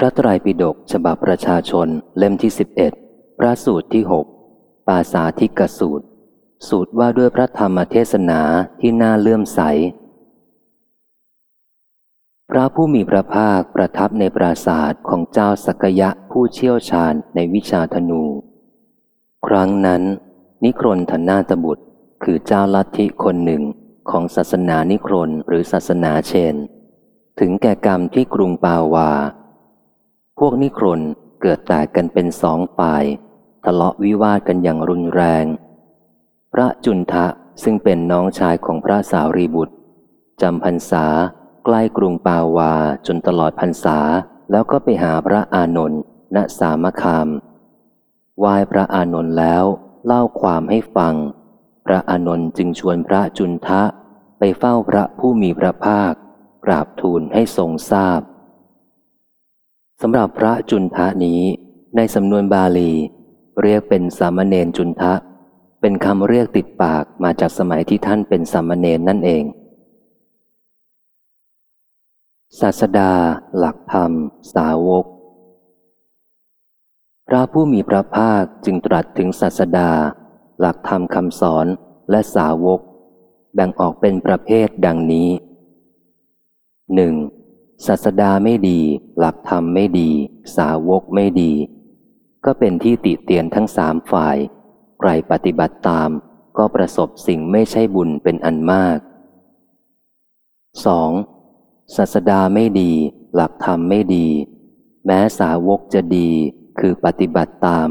พระไตรปิฎกฉบับประชาชนเล่มที่สิบเอ็ดพระสูตรที่หกปาสาธิกสูตร สูตรว่าด้วยพระธรรมเทศนาที่น่าเลื่อมใส พระผู้มีพระภาคประทับในปราศาสตร์ของเจ้าสักยะผู้เชี่ยวชาญในวิชาธนู ครั้งนั้น นิครนธนาตบุตร คือเจ้าลัทธิคนหนึ่งของศาสนานิครนหรือศาสนาเชน ถึงแก่กรรมที่กรุงปาวา พวกนิครนเกิดแตกกันเป็นสองฝ่าย ทะเลาะวิวาทกันอย่างรุนแรง พระจุนทะซึ่งเป็นน้องชายของพระสาวรีบุตรจำพรรษาใกล้กรุงปาวาจนตลอดพรรษา แล้วก็ไปหาพระอานนท์ณสามคามไหว้พระอานนท์แล้วเล่าความให้ฟัง พระอานนท์จึงชวนพระจุนทะไปเฝ้าพระผู้มีพระภาค กราบทูลให้ทรงทราบ สำหรับพระจุนทะนี้ ในสำนวนบาลี เรียกเป็นสามเณรจุนทะ เป็นคำเรียกติดปากมาจากสมัยที่ท่านเป็นสามเณรนั่นเอง ศาสดา หลักธรรม สาวก พระผู้มีพระภาคจึงตรัสถึงศาสดา หลักธรรมคำสอนและสาวก แบ่งออกเป็นประเภทดังนี้หนึ่ง ศาสดาไม่ดี หลักธรรมไม่ดี สาวกไม่ดี ก็เป็นที่ติเตียนทั้งสามฝ่าย ใครปฏิบัติตามก็ประสบสิ่งไม่ใช่บุญเป็นอันมาก 2. ศาสดาไม่ดี หลักธรรมไม่ดี แม้สาวกจะดี คือปฏิบัติตาม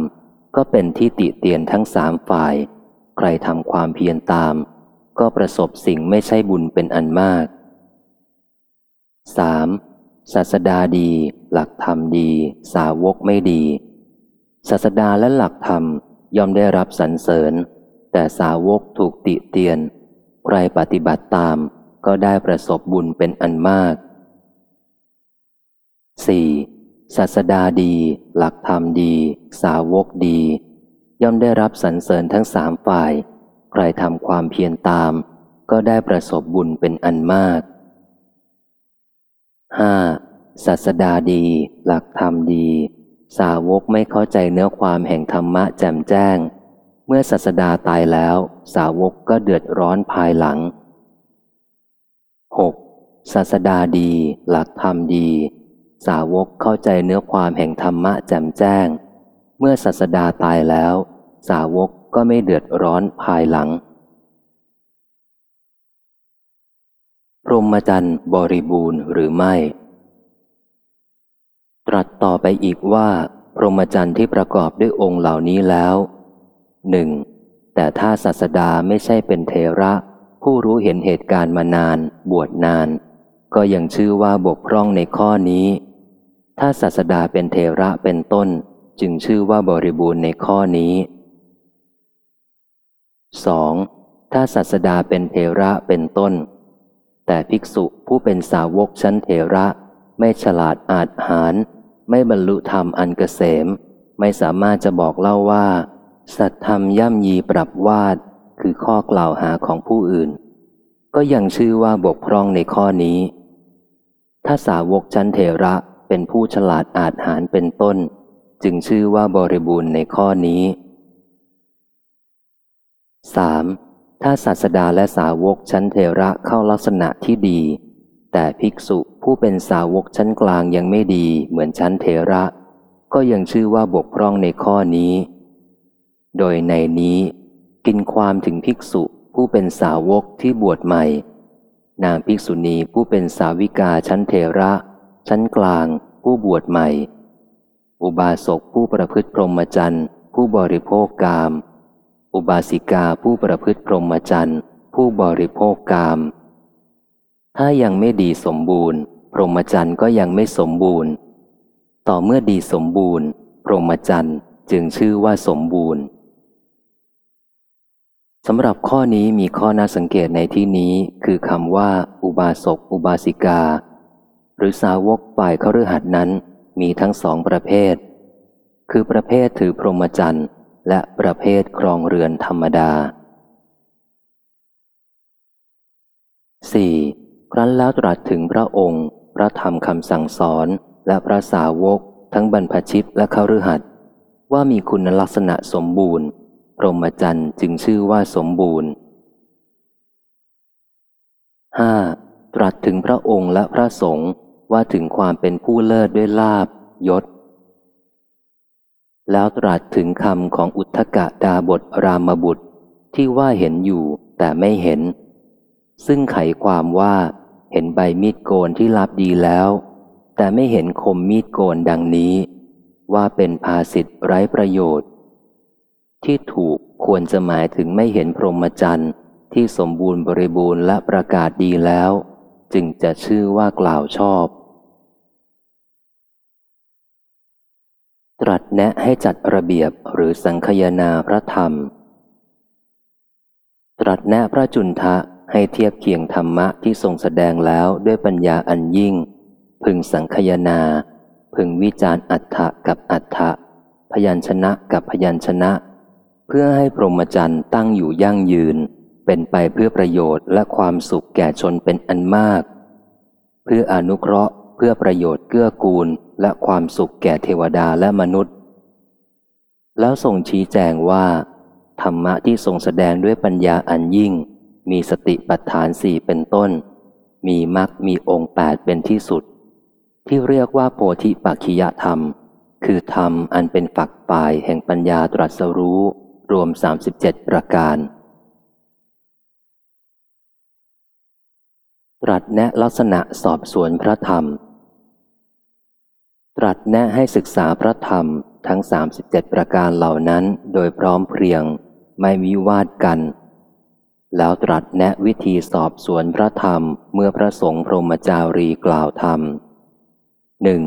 ก็เป็นที่ติเตียนทั้งสามฝ่าย ใครทำความเพียรตาม ก็ประสบสิ่งไม่ใช่บุญเป็นอันมาก 3. ศาสดาดี หลักธรรมดี สาวกไม่ดี ศาสดาและหลักธรรมย่อมได้รับสรรเสริญ แต่สาวกถูกติเตียน ใครปฏิบัติตามก็ได้ประสบบุญเป็นอันมาก 4. ศาสดาดี หลักธรรมดี สาวกดี ย่อมได้รับสรรเสริญทั้งสามฝ่าย ใครทำความเพียรตาม ก็ได้ประสบบุญเป็นอันมาก 5. ศาสดาดี หลักธรรมดี สาวกไม่เข้าใจเนื้อความแห่งธรรมะแจ่มแจ้ง เมื่อศาสดาตายแล้ว สาวกก็เดือดร้อนภายหลัง 6. ศาสดาดี หลักธรรมดี สาวกเข้าใจเนื้อความแห่งธรรมะแจ่มแจ้ง เมื่อศาสดาตายแล้ว สาวกก็ไม่เดือดร้อนภายหลัง พรหมจรรย์บริบูรณ์หรือไม่ ตรัสต่อไปอีกว่า พรหมจรรย์ที่ประกอบด้วยองค์เหล่านี้แล้วหนึ่งแต่ถ้าศาสดาไม่ใช่เป็นเทระ ผู้รู้เห็นเหตุการณ์มานาน บวชนาน ก็ยังชื่อว่าบกพร่องในข้อนี้ ถ้าศาสดาเป็นเทระเป็นต้น จึงชื่อว่าบริบูรณ์ในข้อนี้ 2. ถ้าศาสดาเป็นเทระเป็นต้น แต่ภิกษุผู้เป็นสาวกชั้นเทระ ไม่ฉลาดอาจหาร ไม่บรรลุธรรมอันเกษม ไม่สามารถจะบอกเล่าว่า สัตธรรมย่ำยีปรับวาดคือข้อกล่าวหาของผู้อื่น ก็ยังชื่อว่าบกพร่องในข้อนี้ ถ้าสาวกชั้นเทระเป็นผู้ฉลาดอาจหารเป็นต้น จึงชื่อว่าบริบูรณ์ในข้อนี้ 3. ถ้าศาสดาและสาวกชั้นเทระเข้าลักษณะที่ดี แต่ภิกษุผู้เป็นสาวกชั้นกลางยังไม่ดีเหมือนชั้นเทระ ก็ยังชื่อว่าบกพร่องในข้อนี้ โดยในนี้ กินความถึงภิกษุผู้เป็นสาวกที่บวชใหม่ นางภิกษุณีผู้เป็นสาวิกาชั้นเทระ ชั้นกลาง ผู้บวชใหม่ อุบาสกผู้ประพฤติพรหมจรรย์ผู้บริโภคกาม อุบาสิกาผู้ประพฤติพรหมจรรย์ ผู้บริโภคกาม ถ้ายังไม่ดีสมบูรณ์ พรหมจรรย์ก็ยังไม่สมบูรณ์ ต่อเมื่อดีสมบูรณ์ พรหมจรรย์จึงชื่อว่าสมบูรณ์สำหรับข้อนี้มีข้อน่าสังเกตในที่นี้คือคำว่า อุบาสกอุบาสิกา หรือสาวกฝ่ายเขาฤหัสนั้นมีทั้งสองประเภท คือประเภทถือพรหมจรรย์ และประเภทครองเรือนธรรมดา 4. ครั้นแล้วตรัสถึงพระองค์ พระธรรมคำสั่งสอนและพระสาวก ทั้งบรรพชิตและคฤหัสถ์ว่ามีคุณลักษณะสมบูรณ์ พรหมจรรย์จึงชื่อว่าสมบูรณ์ 5. ตรัสถึงพระองค์และพระสงฆ์ว่าถึงความเป็นผู้เลิศด้วยลาบยศ แล้วตรัสถึงคำของอุทธกะดาบทรามบุตร ที่ว่าเห็นอยู่แต่ไม่เห็น ซึ่งไขความว่าเห็นใบมีดโกนที่รับดีแล้ว แต่ไม่เห็นคมมีดโกนดังนี้ ว่าเป็นภาสิทธิ์ไร้ประโยชน์ ที่ถูกควรจะหมายถึงไม่เห็นพรหมจรรย์ที่สมบูรณ์บริบูรณ์และประกาศดีแล้ว จึงจะชื่อว่ากล่าวชอบ ตรัสแนะให้จัดระเบียบหรือสังคยนาพระธรรม ตรัสแนะพระจุนทะให้เทียบเคียงธรรมะที่ทรงแสดงแล้วด้วยปัญญาอันยิ่ง พึงสังคยนา พึงวิจารอัฏฐะกับอัฏฐะพยัญชนะกับพยัญชนะ เพื่อให้พรหมจรรย์ตั้งอยู่ยั่งยืน เป็นไปเพื่อประโยชน์และความสุขแก่ชนเป็นอันมาก เพื่ออนุเคราะห์ เพื่อประโยชน์เกื้อกูลและความสุขแก่เทวดาและมนุษย์ แล้วทรงชี้แจงว่า ธรรมะที่ทรงแสดงด้วยปัญญาอันยิ่ง มีสติปัฏฐานสี่เป็นต้น มีมรรคมีองค์แปดเป็นที่สุด ที่เรียกว่าโพธิปัจขิยธรรม คือธรรมอันเป็นฝักปลายแห่งปัญญาตรัสรู้ รวม 37 ประการตรัสแนะลักษณะสอบสวนพระธรรม ตรัสแนะให้ศึกษาพระธรรมทั้ง 37 ประการเหล่านั้นโดยพร้อมเพรียง ไม่วิวาดกัน แล้วตรัสแนะวิธีสอบสวนพระธรรมเมื่อพระสงฆ์พรหมจารีกล่าวธรรมหนึ่ง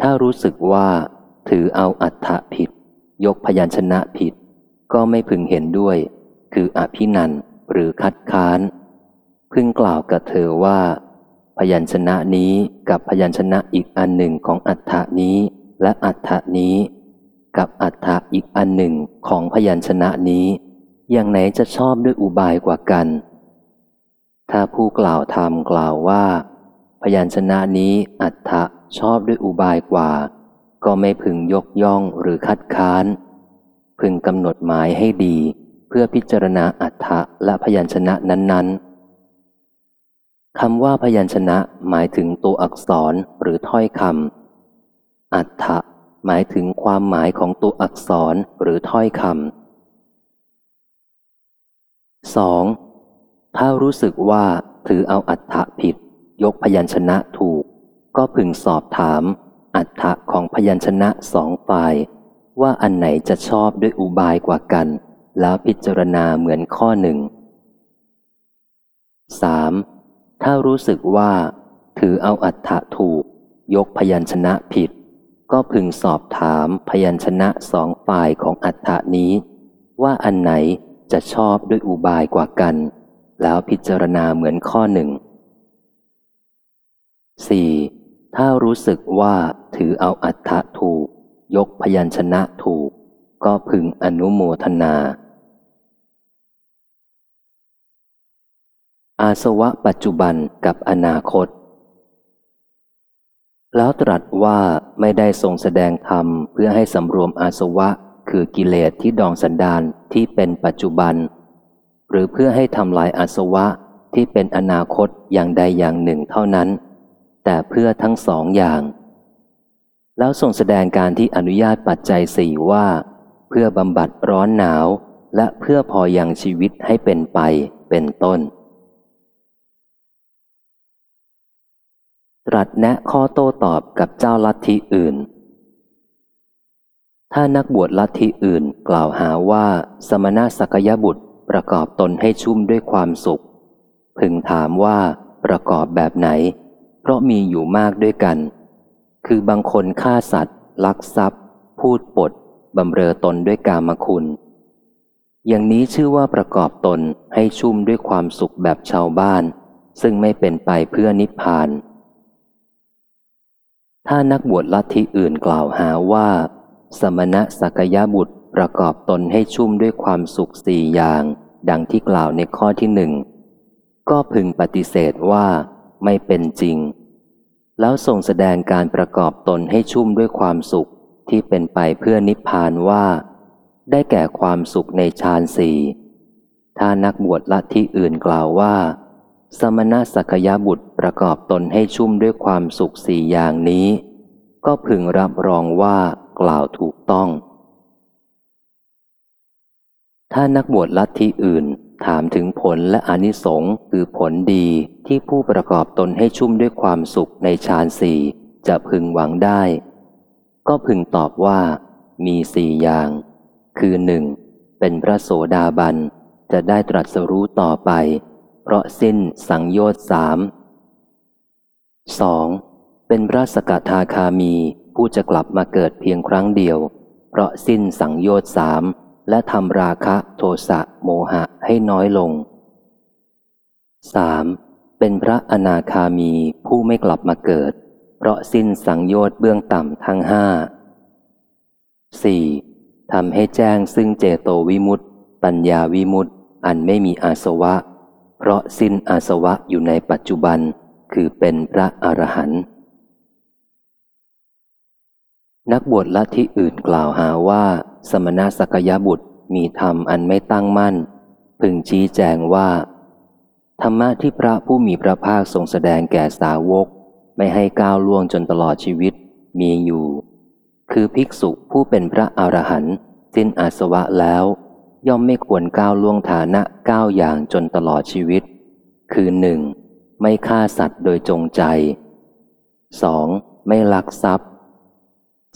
ถ้ารู้สึกว่าถือเอาอัฏฐผิด ยกพยัญชนะผิด ก็ไม่พึงเห็นด้วย คืออภินันหรือคัดค้าน พึงกล่าวกับเธอว่า พยัญชนะนี้กับพยัญชนะอีกอันหนึ่งของอัฏฐานี้ และอัฏฐานี้ กับอัฏฐะอีกอันหนึ่งของพยัญชนะนี้ อย่างไหนจะชอบด้วยอุบายกว่ากัน ถ้าผู้กล่าวธรรมกล่าวว่า พยัญชนะนี้อัฏฐะชอบด้วยอุบายกว่า ก็ไม่พึงยกย่องหรือคัดค้าน พึงกำหนดหมายให้ดี เพื่อพิจารณาอัฏฐะและพยัญชนะนั้นๆ คำว่าพยัญชนะหมายถึงตัวอักษรหรือถ้อยคำอัฏฐะหมายถึงความหมายของตัวอักษรหรือถ้อยคำ 2. ถ้ารู้สึกว่าถือเอาอัฏฐะผิด ยกพยัญชนะถูก ก็พึงสอบถาม อัฏฐะของพยัญชนะสองฝ่าย ว่าอันไหนจะชอบด้วยอุบายกว่ากัน แล้วพิจารณาเหมือนข้อหนึ่ง 3. ถ้ารู้สึกว่า ถือเอาอัฏฐะถูก ยกพยัญชนะผิด ก็พึงสอบถามพยัญชนะสองฝ่ายของอัฏฐะนี้ ว่าอันไหนจะชอบด้วยอุบายกว่ากัน แล้วพิจารณาเหมือนข้อหนึ่ง 4. ถ้ารู้สึกว่าถือเอาอัฏฐะถูก ยกพยัญชนะถูก ก็พึงอนุโมทนา อาสวะปัจจุบันกับอนาคต แล้วตรัสว่าไม่ได้ทรงแสดงธรรมเพื่อให้สำรวมอาสวะคือกิเลสที่ดองสันดานที่เป็นปัจจุบัน หรือเพื่อให้ทำลายอาสวะที่เป็นอนาคตอย่างใดอย่างหนึ่งเท่านั้น แต่เพื่อทั้งสองอย่าง แล้วทรงแสดงการที่อนุญาตปัจจัยสี่ว่า เพื่อบำบัดร้อนหนาว และเพื่อพอยังชีวิตให้เป็นไปเป็นต้น รัสแนะข้อโต้ตอบกับเจ้าลัทธิอื่น ถ้านักบวชลัทธิอื่นกล่าวหาว่าสมณะสักยบุตรประกอบตนให้ชุ่มด้วยความสุข พึงถามว่าประกอบแบบไหน เพราะมีอยู่มากด้วยกัน คือบางคนฆ่าสัตว์ ลักทรัพย์ พูดปดบำเรอตนด้วยกามคุณ อย่างนี้ชื่อว่าประกอบตนให้ชุ่มด้วยความสุขแบบชาวบ้าน ซึ่งไม่เป็นไปเพื่อนิพพาน ถ้านักบวชลัทธิอื่นกล่าวหาว่า สมณะสักยะบุตรประกอบตนให้ชุ่มด้วยความสุขสี่อย่าง ดังที่กล่าวในข้อที่หนึ่ง ก็พึงปฏิเสธว่าไม่เป็นจริง แล้วทรงแสดงการประกอบตนให้ชุ่มด้วยความสุขที่เป็นไปเพื่อนิพพานว่า ได้แก่ความสุขในฌานสี่ถ้านักบวชละที่อื่นกล่าวว่า สมณสักยบุตรประกอบตนให้ชุ่มด้วยความสุขสี่อย่างนี้ ก็พึงรับรองว่ากล่าวถูกต้อง ถ้านักบวชลัทธิอื่นถามถึงผลและอนิสงส์คือผลดีที่ผู้ประกอบตนให้ชุ่มด้วยความสุขในฌานสี่จะพึงหวังได้ ก็พึงตอบว่า มีสี่อย่าง คือหนึ่งเป็นพระโสดาบันจะได้ตรัสรู้ต่อไป เพราะสิ้นสังโยชน์สามสองเป็นพระสกทาคามีผู้จะกลับมาเกิดเพียงครั้งเดียว เพราะสิ้นสังโยชน์สามและทำราคะโทสะโมหะให้น้อยลง 3. เป็นพระอนาคามีผู้ไม่กลับมาเกิด เพราะสิ้นสังโยชน์เบื้องต่ำทั้งห้า 4. ทำให้แจ้งซึ่งเจโตวิมุตติปัญญาวิมุตติอันไม่มีอาสวะ เพราะสิ้นอาสวะอยู่ในปัจจุบัน คือเป็นพระอรหันต์นักบวชละที่อื่นกล่าวหาว่า สมณสักยบุตรมีธรรมอันไม่ตั้งมั่น พึงชี้แจงว่า ธรรมะที่พระผู้มีพระภาคทรงแสดงแก่สาวก ไม่ให้ก้าวล่วงจนตลอดชีวิตมีอยู่ คือภิกษุผู้เป็นพระอรหันต์สิ้นอาสวะแล้ว ย่อมไม่ควรก้าวล่วงฐานะก้าวอย่างจนตลอดชีวิต คือหนึ่งไม่ฆ่าสัตว์โดยจงใจ 2. ไม่ลักทรัพย์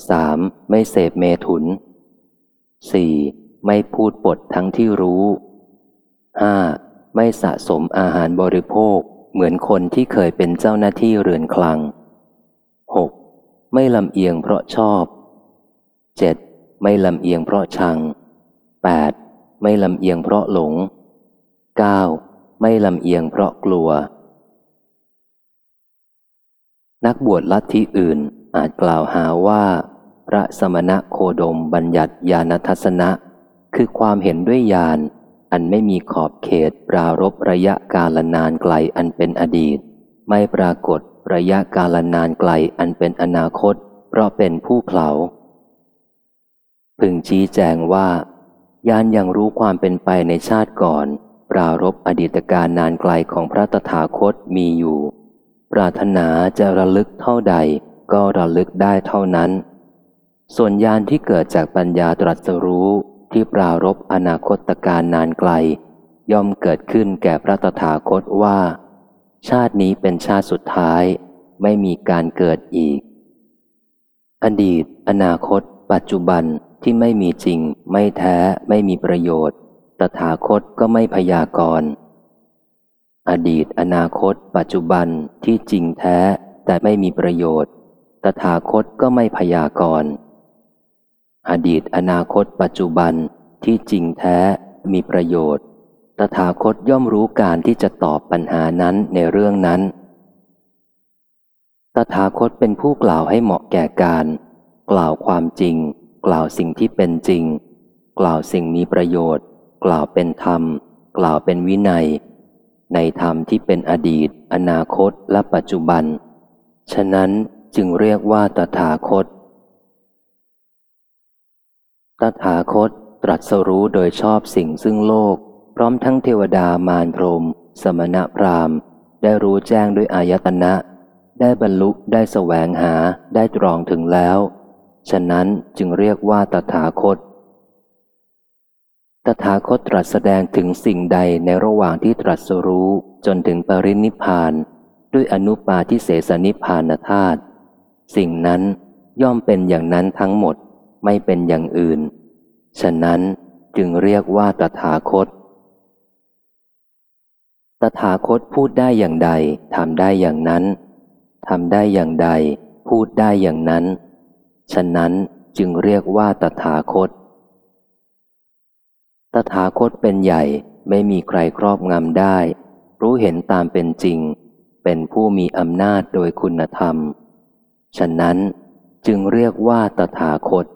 3. ไม่เสพเมถุน 4. ไม่พูดปดทั้งที่รู้ 5. ไม่สะสมอาหารบริโภคเหมือนคนที่เคยเป็นเจ้าหน้าที่เรือนคลัง 6. ไม่ลำเอียงเพราะชอบ 7. ไม่ลำเอียงเพราะชัง 8. ไม่ลำเอียงเพราะหลง 9. ไม่ลำเอียงเพราะกลัว นักบวชลัทธิอื่นอาจกล่าวหาว่า พระสมณะโคดมบัญญัติญาณทัศนะ คือความเห็นด้วยญาณอันไม่มีขอบเขตปรารบระยะกาลนานไกลอันเป็นอดีต ไม่ปรากฏระยะกาลนานไกลอันเป็นอนาคต เพราะเป็นผู้เผาพึงชี้แจงว่า ยานยังรู้ความเป็นไปในชาติก่อน ปรารบอดีตการนานไกลของพระตถาคตมีอยู่ ปรารถนาจะระลึกเท่าใดก็ระลึกได้เท่านั้น ส่วนยานที่เกิดจากปัญญาตรัสรู้ที่ปรารบอนาคตการนานไกล ย่อมเกิดขึ้นแก่พระตถาคตว่า ชาตินี้เป็นชาติสุดท้าย ไม่มีการเกิดอีก อดีต อนาคต ปัจจุบัน ที่ไม่มีจริง ไม่แท้ไม่มีประโยชน์ ตถาคตก็ไม่พยากรณ์อดีตอนาคต ปัจจุบันที่จริงแท้แต่ไม่มีประโยชน์ ตถาคตก็ไม่พยากรณ์อดีตอนาคต ปัจจุบันที่จริงแท้มีประโยชน์ ตถาคตย่อมรู้การที่จะตอบปัญหานั้นในเรื่องนั้น ตถาคตเป็นผู้กล่าวให้เหมาะแก่การ กล่าวความจริง กล่าวสิ่งที่เป็นจริง กล่าวสิ่งมีประโยชน์ กล่าวเป็นธรรม กล่าวเป็นวินัย ในธรรมที่เป็นอดีต อนาคตและปัจจุบัน ฉะนั้นจึงเรียกว่าตถาคต ตถาคตตรัสรู้โดยชอบสิ่งซึ่งโลก พร้อมทั้งเทวดามารพรม สมณะพราหมณ์ ได้รู้แจ้งด้วยอายตนะ ได้บรรลุได้แสวงหาได้ตรองถึงแล้ว ฉะนั้นจึงเรียกว่าตถาคต ตถาคตตรัสแสดงถึงสิ่งใดในระหว่างที่ตรัสรู้จนถึงปรินิพาน ด้วยอนุปาทิเสสนิพานธาตุสิ่งนั้นย่อมเป็นอย่างนั้นทั้งหมดไม่เป็นอย่างอื่น ฉะนั้นจึงเรียกว่าตถาคต ตถาคตพูดได้อย่างใดทำได้อย่างนั้นทำได้อย่างใด พูดได้อย่างนั้น ฉะนั้นจึงเรียกว่าตถาคต ตถาคตเป็นใหญ่ไม่มีใครครอบงำได้ รู้เห็นตามเป็นจริง เป็นผู้มีอำนาจโดยคุณธรรม ฉะนั้นจึงเรียกว่าตถาคต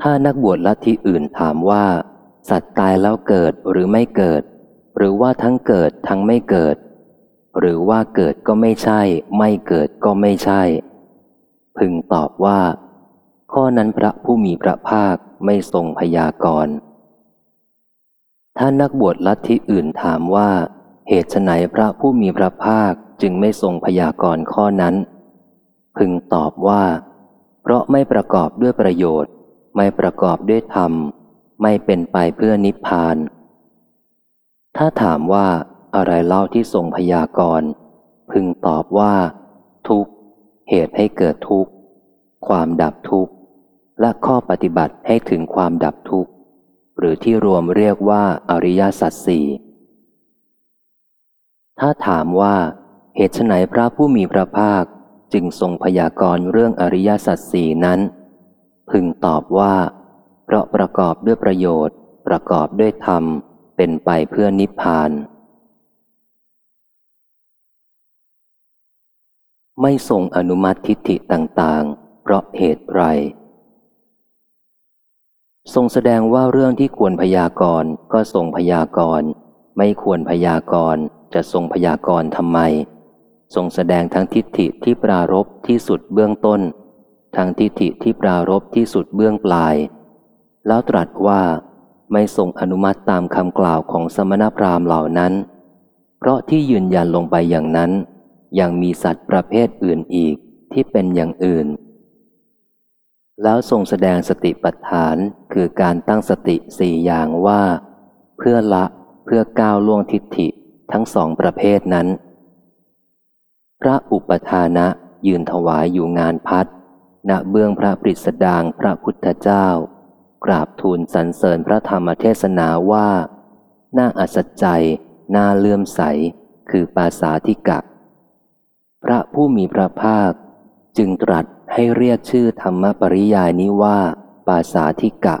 ถ้านักบวชลัทธิอื่นถามว่า สัตว์ตายแล้วเกิดหรือไม่เกิด หรือว่าทั้งเกิดทั้งไม่เกิด หรือว่าเกิดก็ไม่ใช่ ไม่เกิดก็ไม่ใช่ พึงตอบว่า ข้อนั้นพระผู้มีพระภาคไม่ทรงพยากรณ์ถ้านักบวชลัทธิอื่นถามว่า เหตุไฉนพระผู้มีพระภาคจึงไม่ทรงพยากรณ์ข้อนั้น พึงตอบว่า เพราะไม่ประกอบด้วยประโยชน์ ไม่ประกอบด้วยธรรม ไม่เป็นไปเพื่อนิพพาน ถ้าถามว่า อะไรเล่าที่ทรงพยากรณ์พึงตอบว่า ทุกเหตุให้เกิดทุกข์ ความดับทุกข์ และข้อปฏิบัติให้ถึงความดับทุกข์ หรือที่รวมเรียกว่าอริยสัจสี่ถ้าถามว่า เหตุไฉนพระผู้มีพระภาคจึงทรงพยากรณ์เรื่องอริยสัจสี่นั้น พึงตอบว่า เพราะประกอบด้วยประโยชน์ ประกอบด้วยธรรม เป็นไปเพื่อนิพพาน ไม่ทรงอนุมัติทิฏฐิต่างๆ เพราะเหตุไร ทรงแสดงว่าเรื่องที่ควรพยากรณ์ก็ทรงพยากรณ์ ไม่ควรพยากรณ์จะทรงพยากรณ์ทำไม ทรงแสดงทั้งทิฏฐิที่ปรารบที่สุดเบื้องต้น ทั้งทิฏฐิที่ปรารบที่สุดเบื้องปลาย แล้วตรัสว่า ไม่ทรงอนุมัติตามคำกล่าวของสมณพราหมณ์เหล่านั้น เพราะที่ยืนยันลงไปอย่างนั้น ยังมีสัตว์ประเภทอื่นอีกที่เป็นอย่างอื่น แล้วทรงแสดงสติปัฏฐานคือการตั้งสติสี่อย่างว่า เพื่อละเพื่อก้าวล่วงทิฏฐิทั้งสองประเภทนั้น พระอุปทานะยืนถวายอยู่งานพัดณเบื้องพระปริสดางพระพุทธเจ้า กราบทูลสรรเสริญพระธรรมเทศนาว่า น่าอัศจรรย์น่าเลื่อมใส คือปาสาธิกะ พระผู้มีพระภาค จึงตรัสให้เรียกชื่อธรรมปริยายนี้ว่า ปาสาธิกะ